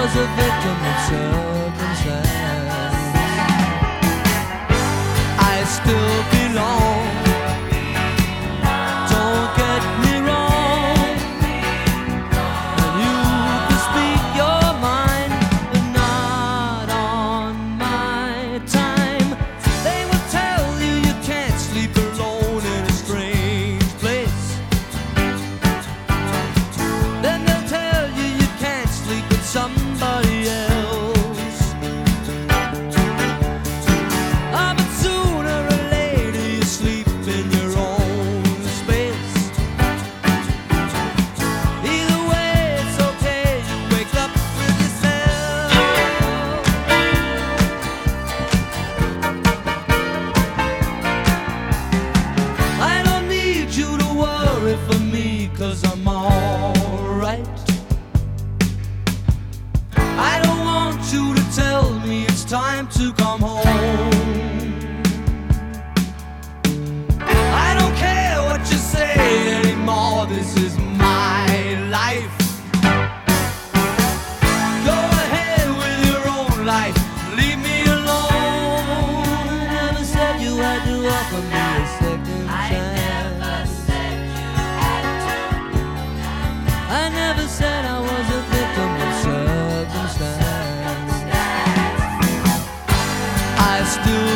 was a victim of self. worry for me, cause I'm alright. I don't want you to tell me it's time to come home. I don't care what you say anymore, this is never said I was a victim of circumstance. I still